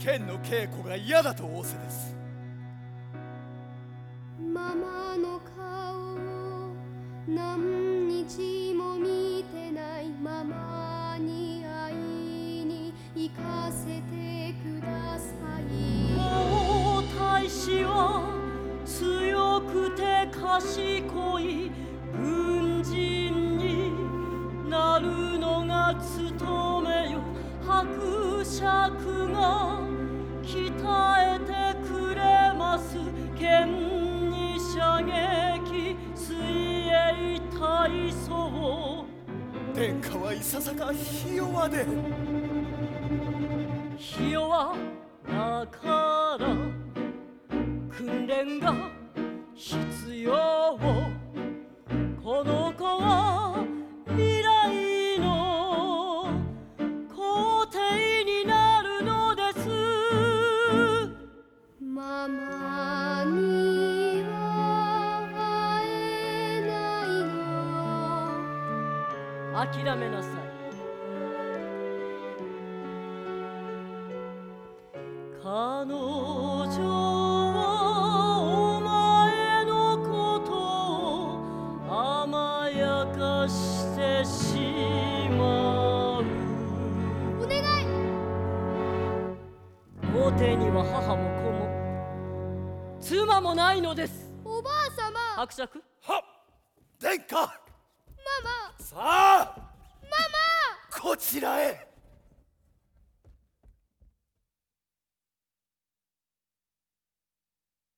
剣の稽古が嫌だと仰せです。ママの顔を何日も見てないママに会いに行かせてください。皇太子は強くて賢い軍人になるのが務めよ。伯爵が鍛えてくれます。剣に射撃水泳体操殿下はいささかひ弱でひ弱なか諦めなさい。彼女はお前のことを甘やかしてしまう。お願い皇帝には母も子も妻もないのです。おばあさま伯爵？はっ。殿下ママさあママこちらへ。